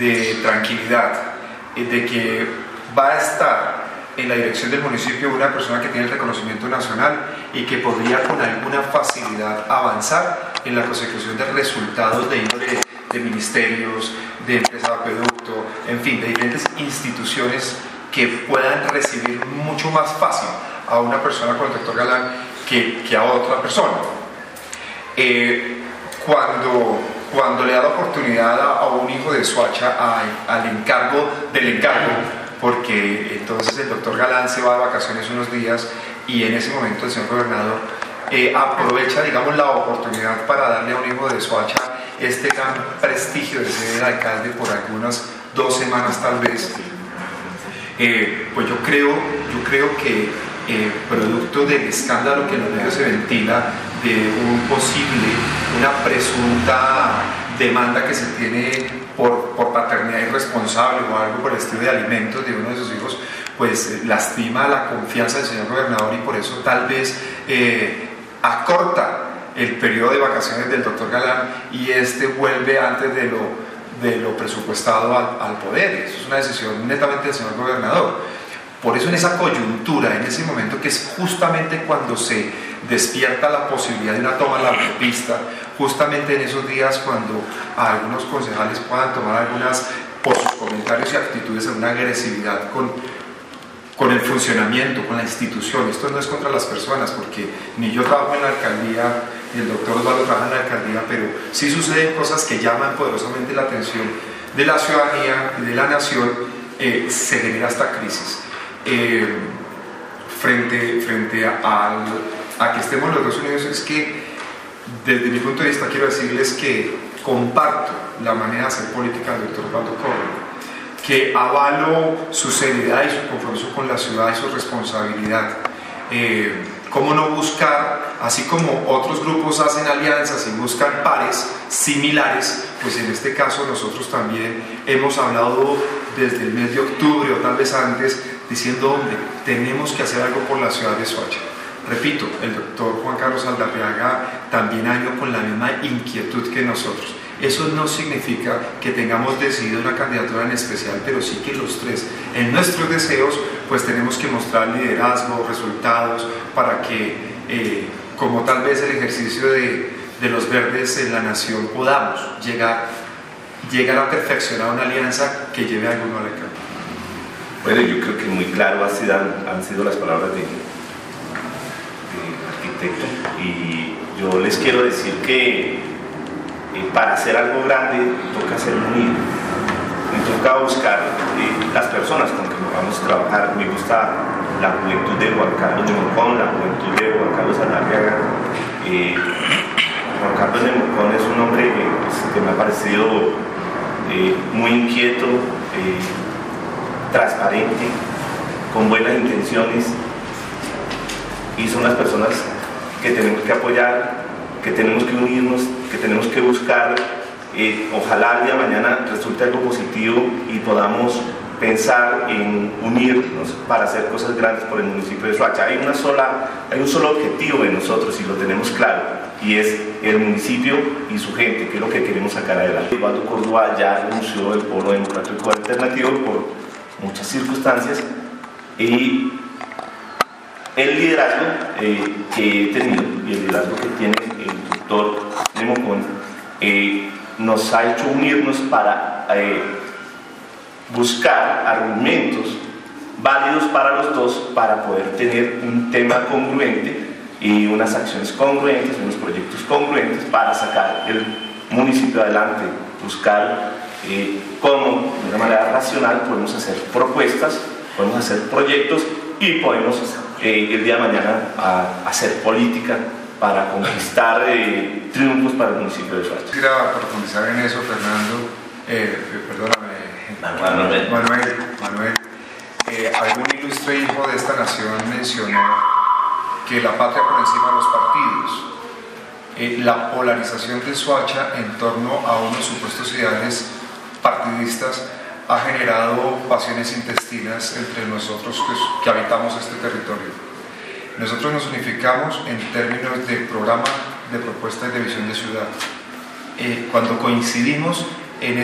de tranquilidad, eh, de que va a estar en la dirección del municipio una persona que tiene el reconocimiento nacional y que podría con alguna facilidad avanzar en la consecución de resultados de índole de ministerios, de empresas de acueducto, en fin, de diferentes instituciones que puedan recibir mucho más fácil a una persona con el doctor Galán que, que a otra persona. Eh, cuando, cuando le da la oportunidad a, un hijo de Suacha al encargo del encargo, porque entonces el doctor Galán se va de vacaciones unos días y en ese momento el señor gobernador eh, aprovecha, digamos, la oportunidad para darle a un hijo de Soacha este gran prestigio de ser alcalde por algunas dos semanas tal vez. Eh, pues yo creo, yo creo que eh, producto del escándalo que en los medios se ventila de un posible, una presunta demanda que se tiene por, por paternidad irresponsable o algo por el estilo de alimentos de uno de sus hijos, pues eh, lastima la confianza del señor gobernador y por eso tal vez eh, acorta el periodo de vacaciones del doctor Galán y este vuelve antes de lo, de lo presupuestado al, al poder. Eso es una decisión netamente del señor gobernador. Por eso en esa coyuntura, en ese momento que es justamente cuando se despierta la posibilidad de una toma de la autopista, justamente en esos días cuando algunos concejales puedan tomar algunas, por sus comentarios y actitudes, alguna agresividad con, con el funcionamiento, con la institución. Esto no es contra las personas, porque ni yo trabajo en la alcaldía, ni el doctor Osvaldo trabaja en la alcaldía, pero sí suceden cosas que llaman poderosamente la atención de la ciudadanía y de la nación, eh, se genera esta crisis. Eh, frente, frente a, al- a que estemos los dos unidos es que desde mi punto de vista quiero decirles que comparto la manera de hacer política del doctor Osvaldo Córdoba que avalo su seriedad y su compromiso con la ciudad y su responsabilidad. Eh, ¿Cómo no buscar, así como otros grupos hacen alianzas y buscan pares similares, pues en este caso nosotros también hemos hablado desde el mes de octubre o tal vez antes, diciendo, hombre, tenemos que hacer algo por la ciudad de Soacha. Repito, el doctor Juan Carlos Aldarriaga también ido con la misma inquietud que nosotros. Eso no significa que tengamos decidido una candidatura en especial, pero sí que los tres, en nuestros deseos, pues tenemos que mostrar liderazgo, resultados, para que, eh, como tal vez el ejercicio de, de los verdes en la nación, podamos llegar, llegar a perfeccionar una alianza que lleve a alguno a la alcaldía. Bueno, yo creo que muy claro han sido las palabras de, y yo les quiero decir que eh, para hacer algo grande toca ser unido y toca buscar eh, las personas con que vamos a trabajar. Me gusta la juventud de Juan Carlos de Mocón, la juventud de Juan Carlos Anarriaga. Eh, Juan Carlos de Mocón es un hombre que, pues, me ha parecido eh, muy inquieto, transparente, con buenas intenciones y son las personas que tenemos que apoyar, que tenemos que unirnos, que tenemos que buscar, eh, ojalá el día de mañana resulte algo positivo y podamos pensar en unirnos para hacer cosas grandes por el municipio de Soacha. Hay, una sola, hay un solo objetivo de nosotros y lo tenemos claro y es el municipio y su gente, que es lo que queremos sacar adelante. Eduardo Córdoba ya renunció del Polo Democrático Alternativo por muchas circunstancias y el liderazgo eh, que he tenido y el liderazgo que tiene el doctor Nemocón eh, nos ha hecho unirnos para eh, buscar argumentos válidos para los dos para poder tener un tema congruente y unas acciones congruentes, unos proyectos congruentes para sacar el municipio adelante, buscar eh, cómo de una manera racional podemos hacer propuestas, podemos hacer proyectos y podemos eh, el día de mañana a- hacer política para conquistar eh, triunfos para el municipio de Soacha. Quisiera profundizar en eso, Fernando, eh, eh, perdóname, Manuel. Manuel, Manuel. Eh, algún ilustre hijo de esta nación mencionó que la patria por encima de los partidos. Eh, la polarización de Soacha en torno a unos supuestos ideales partidistas ha generado pasiones intestinas entre nosotros que, habitamos este territorio. Nosotros nos unificamos en términos de programa, de propuesta y de visión de ciudad. Eh, cuando coincidimos en